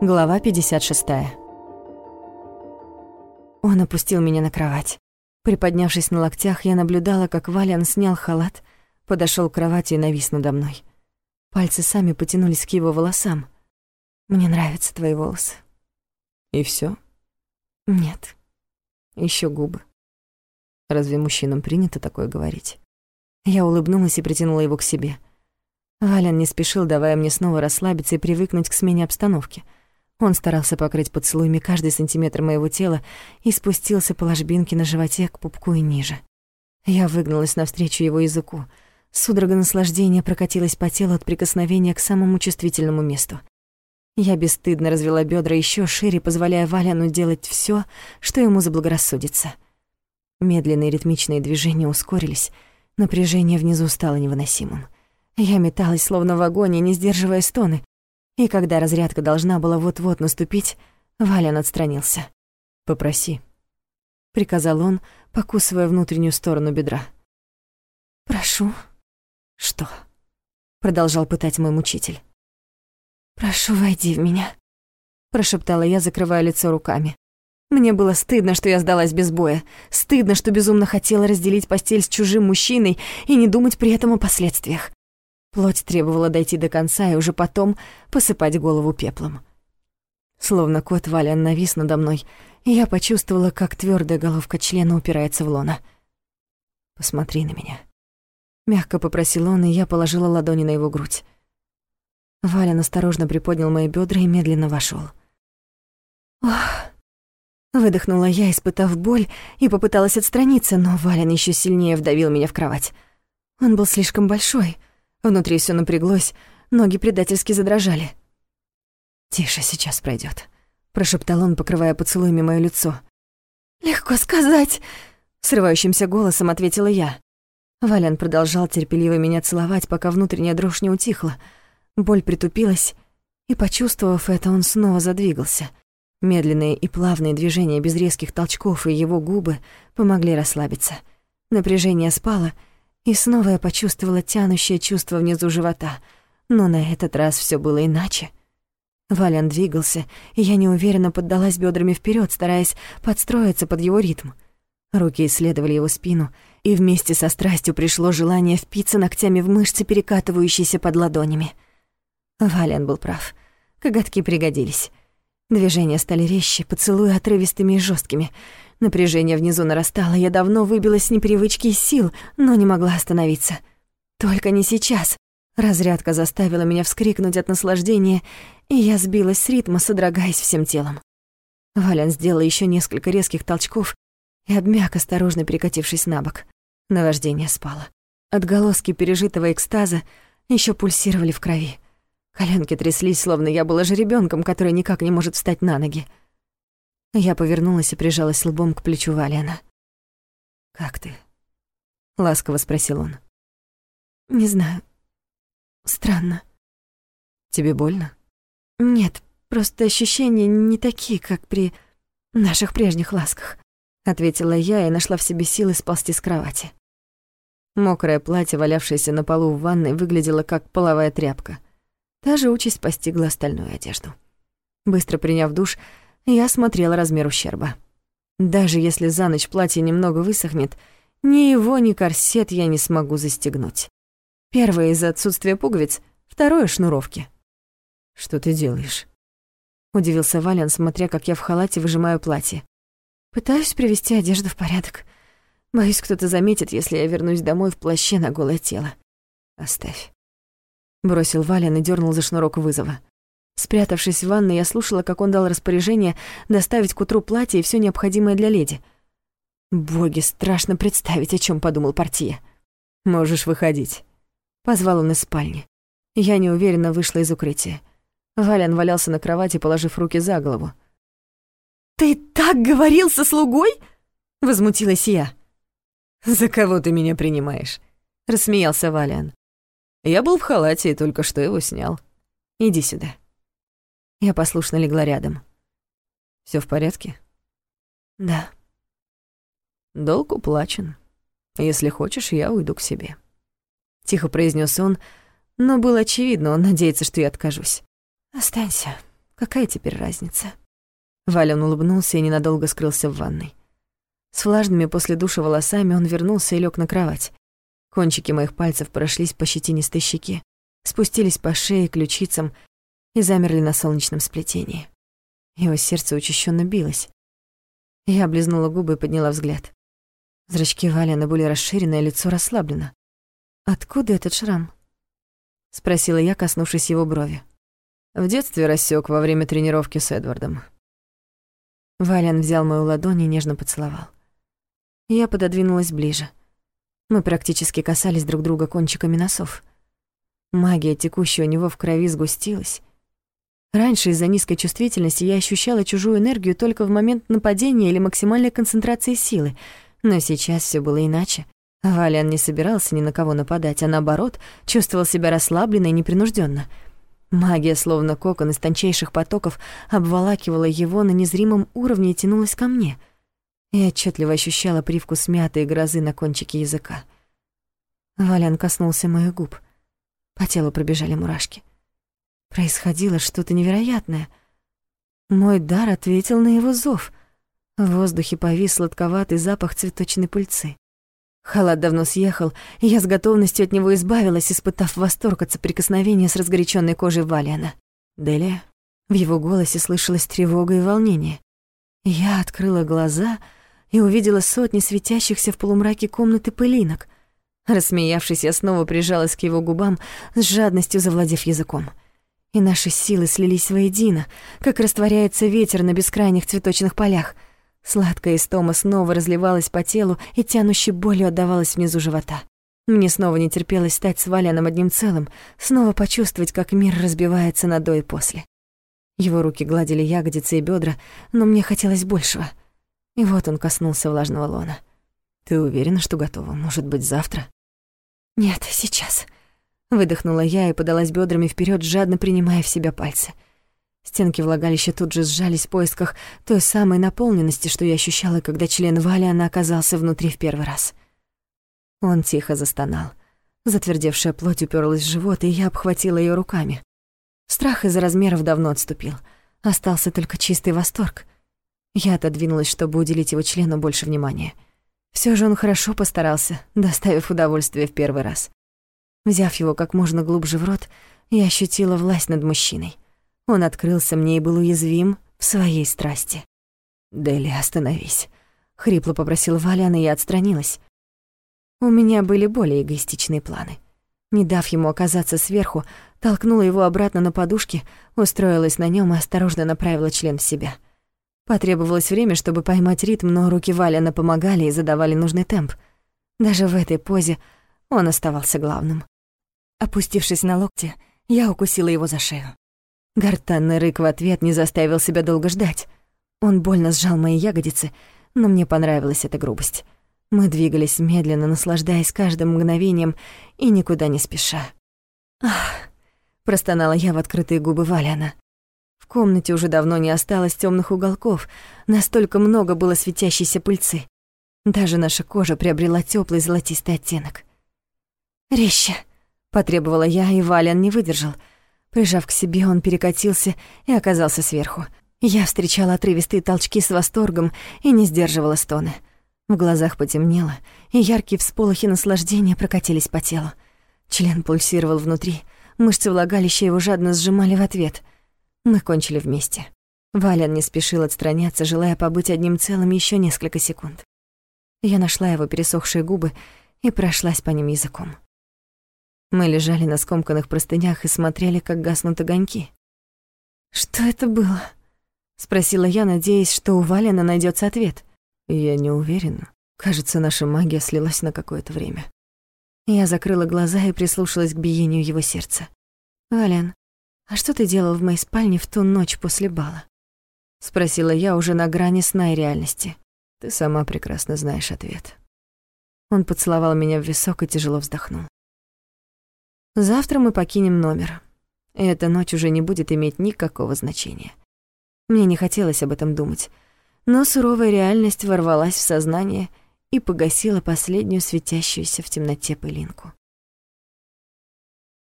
Глава 56. Он опустил меня на кровать. Приподнявшись на локтях, я наблюдала, как Валян снял халат, подошёл к кровати и навис надо мной. Пальцы сами потянулись к его волосам. «Мне нравятся твои волосы». «И всё?» «Нет. Ещё губы». Разве мужчинам принято такое говорить? Я улыбнулась и притянула его к себе. Валян не спешил, давая мне снова расслабиться и привыкнуть к смене обстановки. Он старался покрыть поцелуями каждый сантиметр моего тела и спустился по ложбинке на животе к пупку и ниже. Я выгнулась навстречу его языку. Судорога наслаждения прокатилась по телу от прикосновения к самому чувствительному месту. Я бесстыдно развела бедра еще шире, позволяя Валяну делать все, что ему заблагорассудится. Медленные ритмичные движения ускорились, напряжение внизу стало невыносимым. Я металась, словно в агонии, не сдерживая стоны, и когда разрядка должна была вот-вот наступить, Валян отстранился. «Попроси», — приказал он, покусывая внутреннюю сторону бедра. «Прошу». «Что?» — продолжал пытать мой мучитель. «Прошу, войди в меня», — прошептала я, закрывая лицо руками. Мне было стыдно, что я сдалась без боя. Стыдно, что безумно хотела разделить постель с чужим мужчиной и не думать при этом о последствиях. Плоть требовала дойти до конца и уже потом посыпать голову пеплом. Словно кот Валян навис надо мной, и я почувствовала, как твердая головка члена упирается в лона. «Посмотри на меня». Мягко попросил он, и я положила ладони на его грудь. Валян осторожно приподнял мои бедра и медленно вошел. «Ох...» Выдохнула я, испытав боль, и попыталась отстраниться, но Вален еще сильнее вдавил меня в кровать. Он был слишком большой. Внутри все напряглось, ноги предательски задрожали. «Тише, сейчас пройдет, прошептал он, покрывая поцелуями моё лицо. «Легко сказать», — срывающимся голосом ответила я. Вален продолжал терпеливо меня целовать, пока внутренняя дрожь не утихла. Боль притупилась, и, почувствовав это, он снова задвигался — Медленные и плавные движения без резких толчков и его губы помогли расслабиться. Напряжение спало, и снова я почувствовала тянущее чувство внизу живота. Но на этот раз все было иначе. Валян двигался, и я неуверенно поддалась бедрами вперед, стараясь подстроиться под его ритм. Руки исследовали его спину, и вместе со страстью пришло желание впиться ногтями в мышцы, перекатывающиеся под ладонями. Валян был прав. Коготки пригодились. Движения стали резче, поцелуи отрывистыми и жесткими. Напряжение внизу нарастало, я давно выбилась с непривычки и сил, но не могла остановиться. Только не сейчас. Разрядка заставила меня вскрикнуть от наслаждения, и я сбилась с ритма, содрогаясь всем телом. Валян сделал еще несколько резких толчков и обмяк, осторожно перекатившись на бок. Наваждение спало. Отголоски пережитого экстаза еще пульсировали в крови. Коленки тряслись, словно я была жеребенком, который никак не может встать на ноги. Я повернулась и прижалась лбом к плечу Валена. «Как ты?» — ласково спросил он. «Не знаю. Странно». «Тебе больно?» «Нет, просто ощущения не такие, как при наших прежних ласках», — ответила я и нашла в себе силы сползти с кровати. Мокрое платье, валявшееся на полу в ванной, выглядело как половая тряпка. Та же участь постигла остальную одежду. Быстро приняв душ, я смотрела размер ущерба. Даже если за ночь платье немного высохнет, ни его, ни корсет я не смогу застегнуть. Первое из-за отсутствия пуговиц, второе — шнуровки. «Что ты делаешь?» — удивился Валян, смотря, как я в халате выжимаю платье. «Пытаюсь привести одежду в порядок. Боюсь, кто-то заметит, если я вернусь домой в плаще на голое тело. Оставь. Бросил Вален и дернул за шнурок вызова. Спрятавшись в ванной, я слушала, как он дал распоряжение доставить к утру платье и все необходимое для леди. Боги, страшно представить, о чем подумал партия. «Можешь выходить», — позвал он из спальни. Я неуверенно вышла из укрытия. Валян валялся на кровати, положив руки за голову. «Ты так говорил со слугой?» — возмутилась я. «За кого ты меня принимаешь?» — рассмеялся Валиан. Я был в халате и только что его снял. Иди сюда. Я послушно легла рядом. Все в порядке? Да. Долг уплачен. Если хочешь, я уйду к себе. Тихо произнес он, но было очевидно, он надеется, что я откажусь. Останься. Какая теперь разница? Валян улыбнулся и ненадолго скрылся в ванной. С влажными после душа волосами он вернулся и лег на кровать. Кончики моих пальцев прошлись по щетинистой щеке, спустились по шее, ключицам и замерли на солнечном сплетении. Его сердце учащенно билось. Я облизнула губы и подняла взгляд. Зрачки Валяна были расширены, а лицо расслаблено. «Откуда этот шрам?» — спросила я, коснувшись его брови. В детстве рассек во время тренировки с Эдвардом. Валян взял мою ладонь и нежно поцеловал. Я пододвинулась ближе. Мы практически касались друг друга кончиками носов. Магия, текущая у него в крови, сгустилась. Раньше из-за низкой чувствительности я ощущала чужую энергию только в момент нападения или максимальной концентрации силы, но сейчас все было иначе. Валян не собирался ни на кого нападать, а наоборот, чувствовал себя расслабленно и непринужденно. Магия, словно кокон из тончайших потоков, обволакивала его на незримом уровне и тянулась ко мне. Я отчетливо ощущала привкус мятой грозы на кончике языка. Валян коснулся моих губ. По телу пробежали мурашки. Происходило что-то невероятное. Мой дар ответил на его зов. В воздухе повис сладковатый запах цветочной пыльцы. Халат давно съехал, и я с готовностью от него избавилась, испытав восторг от соприкосновения с разгоряченной кожей Валиана. «Делия?» В его голосе слышалась тревога и волнение. Я открыла глаза и увидела сотни светящихся в полумраке комнаты пылинок. Рассмеявшись, я снова прижалась к его губам, с жадностью завладев языком — и наши силы слились воедино, как растворяется ветер на бескрайних цветочных полях. Сладкая истома снова разливалась по телу и тянущей болью отдавалась внизу живота. Мне снова не терпелось стать с Валяном одним целым, снова почувствовать, как мир разбивается на до и после. Его руки гладили ягодицы и бедра, но мне хотелось большего. И вот он коснулся влажного лона. «Ты уверена, что готова? Может быть, завтра?» «Нет, сейчас», Выдохнула я и подалась бедрами вперед, жадно принимая в себя пальцы. Стенки влагалища тут же сжались в поисках той самой наполненности, что я ощущала, когда член Валиана оказался внутри в первый раз. Он тихо застонал. Затвердевшая плоть уперлась в живот, и я обхватила ее руками. Страх из-за размеров давно отступил. Остался только чистый восторг. Я отодвинулась, чтобы уделить его члену больше внимания. Все же он хорошо постарался, доставив удовольствие в первый раз. Взяв его как можно глубже в рот, я ощутила власть над мужчиной. Он открылся мне и был уязвим в своей страсти. «Дели, остановись», — хрипло попросил Валян, и я отстранилась. У меня были более эгоистичные планы. Не дав ему оказаться сверху, толкнула его обратно на подушке, устроилась на нем и осторожно направила член в себя. Потребовалось время, чтобы поймать ритм, но руки Валяна помогали и задавали нужный темп. Даже в этой позе он оставался главным. Опустившись на локти, я укусила его за шею. Гортанный рык в ответ не заставил себя долго ждать. Он больно сжал мои ягодицы, но мне понравилась эта грубость. Мы двигались медленно, наслаждаясь каждым мгновением и никуда не спеша. «Ах!» — простонала я в открытые губы Валяна. В комнате уже давно не осталось темных уголков, настолько много было светящейся пыльцы. Даже наша кожа приобрела теплый золотистый оттенок. «Резче!» Потребовала я, и Валян не выдержал. Прижав к себе, он перекатился и оказался сверху. Я встречала отрывистые толчки с восторгом и не сдерживала стоны. В глазах потемнело, и яркие всполохи наслаждения прокатились по телу. Член пульсировал внутри, мышцы влагалища его жадно сжимали в ответ. Мы кончили вместе. Валян не спешил отстраняться, желая побыть одним целым еще несколько секунд. Я нашла его пересохшие губы и прошлась по ним языком. Мы лежали на скомканных простынях и смотрели, как гаснут огоньки. «Что это было?» — спросила я, надеясь, что у Валена найдется ответ. «Я не уверена. Кажется, наша магия слилась на какое-то время». Я закрыла глаза и прислушалась к биению его сердца. «Вален, а что ты делал в моей спальне в ту ночь после бала?» — спросила я уже на грани сна и реальности. «Ты сама прекрасно знаешь ответ». Он поцеловал меня в висок и тяжело вздохнул. Завтра мы покинем номер. Эта ночь уже не будет иметь никакого значения. Мне не хотелось об этом думать, но суровая реальность ворвалась в сознание и погасила последнюю светящуюся в темноте пылинку.